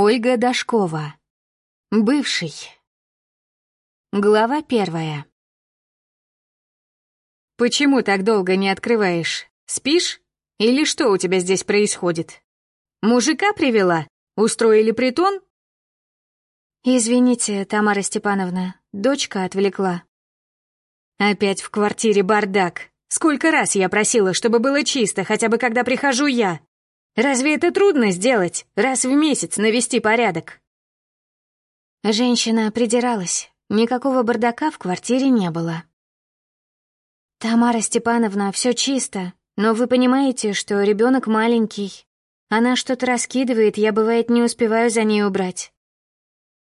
Ольга Дашкова. Бывший. Глава первая. «Почему так долго не открываешь? Спишь? Или что у тебя здесь происходит? Мужика привела? Устроили притон?» «Извините, Тамара Степановна, дочка отвлекла». «Опять в квартире бардак. Сколько раз я просила, чтобы было чисто, хотя бы когда прихожу я. Разве это трудно сделать, раз в месяц навести порядок?» Женщина придиралась. Никакого бардака в квартире не было. «Тамара Степановна, все чисто, но вы понимаете, что ребенок маленький. Она что-то раскидывает, я, бывает, не успеваю за ней убрать».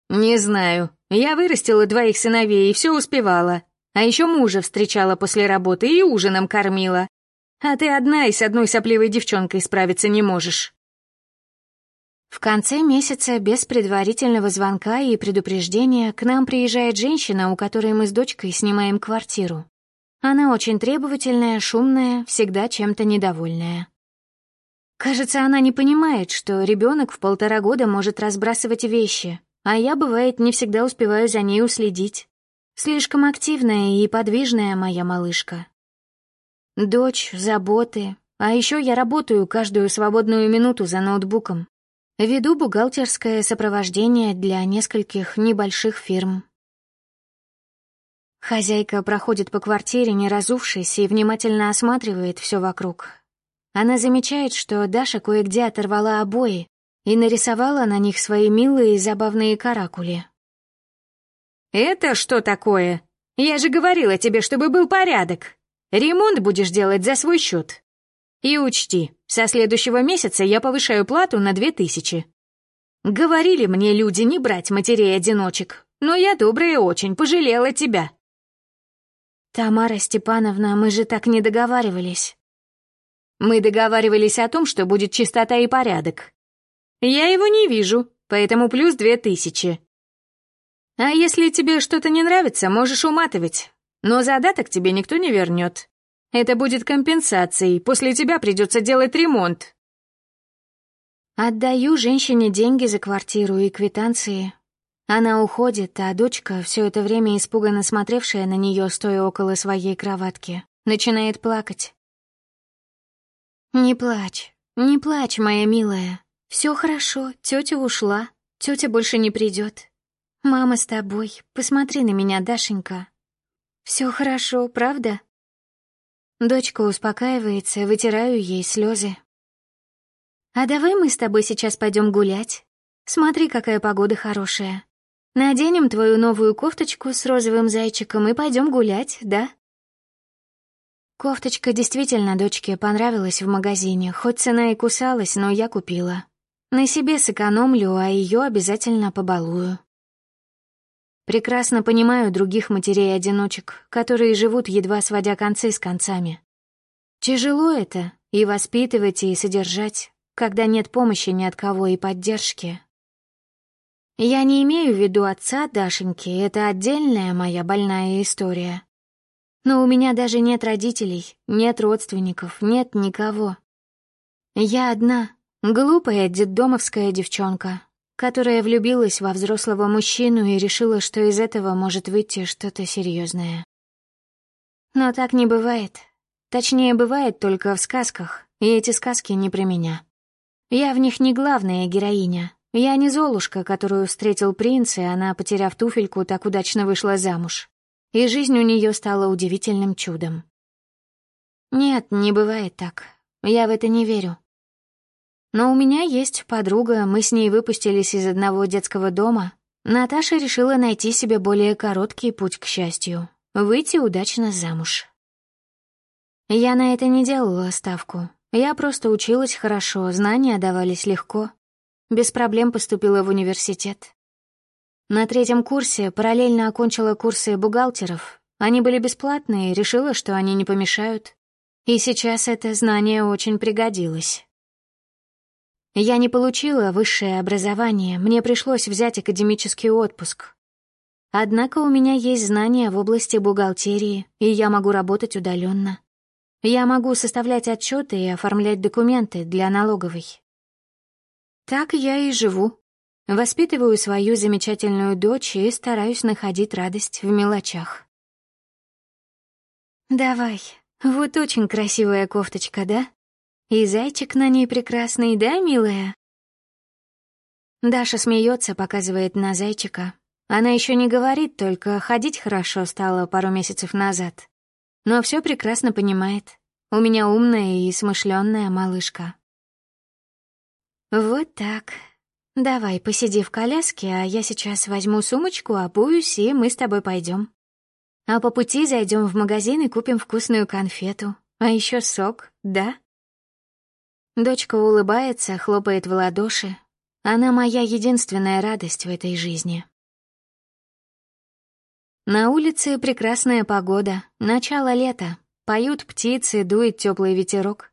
«Не знаю. Я вырастила двоих сыновей и все успевала. А еще мужа встречала после работы и ужином кормила. А ты одна и с одной сопливой девчонкой справиться не можешь». В конце месяца без предварительного звонка и предупреждения к нам приезжает женщина, у которой мы с дочкой снимаем квартиру. Она очень требовательная, шумная, всегда чем-то недовольная. Кажется, она не понимает, что ребенок в полтора года может разбрасывать вещи, а я, бывает, не всегда успеваю за ней уследить. Слишком активная и подвижная моя малышка. Дочь, заботы, а еще я работаю каждую свободную минуту за ноутбуком. Веду бухгалтерское сопровождение для нескольких небольших фирм. Хозяйка проходит по квартире, не разувшись, и внимательно осматривает все вокруг. Она замечает, что Даша кое-где оторвала обои и нарисовала на них свои милые и забавные каракули. «Это что такое? Я же говорила тебе, чтобы был порядок!» Ремонт будешь делать за свой счет. И учти, со следующего месяца я повышаю плату на две тысячи. Говорили мне люди не брать матерей-одиночек, но я добрая очень, пожалела тебя. Тамара Степановна, мы же так не договаривались. Мы договаривались о том, что будет чистота и порядок. Я его не вижу, поэтому плюс две тысячи. А если тебе что-то не нравится, можешь уматывать. Но задаток тебе никто не вернет. Это будет компенсацией, после тебя придется делать ремонт. Отдаю женщине деньги за квартиру и квитанции. Она уходит, а дочка, все это время испуганно смотревшая на нее, стоя около своей кроватки, начинает плакать. «Не плачь, не плачь, моя милая. Все хорошо, тетя ушла, тетя больше не придет. Мама с тобой, посмотри на меня, Дашенька, все хорошо, правда? Дочка успокаивается, вытираю ей слезы. А давай мы с тобой сейчас пойдем гулять. Смотри, какая погода хорошая. Наденем твою новую кофточку с розовым зайчиком и пойдем гулять, да? Кофточка действительно дочке понравилась в магазине, хоть цена и кусалась, но я купила. На себе сэкономлю, а ее обязательно побалую. Прекрасно понимаю других матерей-одиночек, которые живут, едва сводя концы с концами. Тяжело это — и воспитывать, и содержать, когда нет помощи ни от кого и поддержки. Я не имею в виду отца Дашеньки, это отдельная моя больная история. Но у меня даже нет родителей, нет родственников, нет никого. Я одна, глупая детдомовская девчонка, которая влюбилась во взрослого мужчину и решила, что из этого может выйти что-то серьезное. Но так не бывает. Точнее, бывает только в сказках, и эти сказки не про меня. Я в них не главная героиня. Я не Золушка, которую встретил принц, и она, потеряв туфельку, так удачно вышла замуж. И жизнь у нее стала удивительным чудом. Нет, не бывает так. Я в это не верю. Но у меня есть подруга, мы с ней выпустились из одного детского дома. Наташа решила найти себе более короткий путь к счастью — выйти удачно замуж. Я на это не делала ставку. Я просто училась хорошо, знания давались легко. Без проблем поступила в университет. На третьем курсе параллельно окончила курсы бухгалтеров. Они были бесплатные, решила, что они не помешают. И сейчас это знание очень пригодилось. Я не получила высшее образование, мне пришлось взять академический отпуск. Однако у меня есть знания в области бухгалтерии, и я могу работать удаленно. Я могу составлять отчеты и оформлять документы для налоговой. Так я и живу. Воспитываю свою замечательную дочь и стараюсь находить радость в мелочах. «Давай, вот очень красивая кофточка, да? И зайчик на ней прекрасный, да, милая?» Даша смеется, показывает на зайчика. Она еще не говорит, только ходить хорошо стало пару месяцев назад. Но все прекрасно понимает. У меня умная и смышленная малышка. Вот так. Давай, посиди в коляске, а я сейчас возьму сумочку, обуюсь, и мы с тобой пойдем. А по пути зайдем в магазин и купим вкусную конфету. А еще сок, да? Дочка улыбается, хлопает в ладоши. Она моя единственная радость в этой жизни. На улице прекрасная погода, начало лета. Поют птицы, дует теплый ветерок.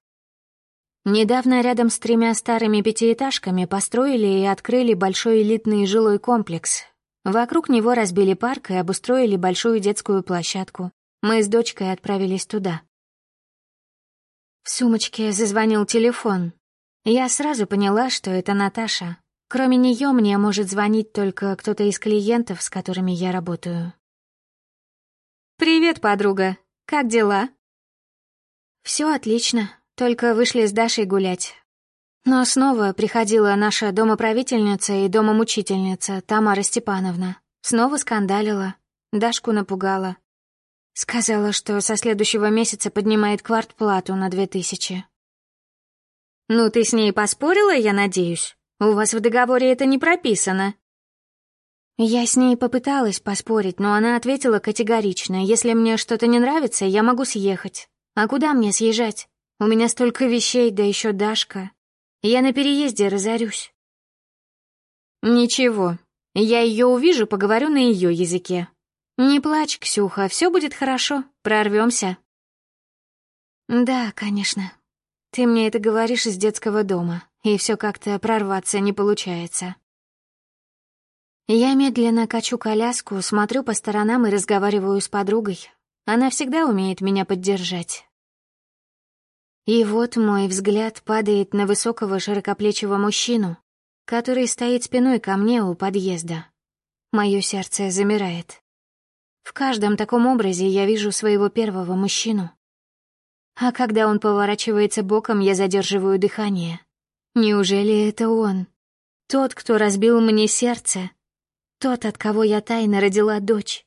Недавно рядом с тремя старыми пятиэтажками построили и открыли большой элитный жилой комплекс, Вокруг него разбили парк и обустроили большую детскую площадку. Мы с дочкой отправились туда. В сумочке зазвонил телефон. Я сразу поняла, что это Наташа. Кроме нее мне может звонить только кто-то из клиентов, с которыми я работаю. «Привет, подруга. Как дела?» Все отлично, только вышли с Дашей гулять. Но снова приходила наша домоправительница и домомучительница Тамара Степановна. Снова скандалила, Дашку напугала. Сказала, что со следующего месяца поднимает квартплату на две тысячи. «Ну, ты с ней поспорила, я надеюсь? У вас в договоре это не прописано». Я с ней попыталась поспорить, но она ответила категорично. «Если мне что-то не нравится, я могу съехать. А куда мне съезжать? У меня столько вещей, да еще Дашка. Я на переезде разорюсь. Ничего, я ее увижу, поговорю на ее языке. Не плачь, Ксюха, все будет хорошо, прорвемся. Да, конечно. Ты мне это говоришь из детского дома, и все как-то прорваться не получается. Я медленно качу коляску, смотрю по сторонам и разговариваю с подругой. Она всегда умеет меня поддержать. И вот мой взгляд падает на высокого широкоплечего мужчину, который стоит спиной ко мне у подъезда. Мое сердце замирает. В каждом таком образе я вижу своего первого мужчину. А когда он поворачивается боком, я задерживаю дыхание. Неужели это он? Тот, кто разбил мне сердце? Тот, от кого я тайно родила дочь?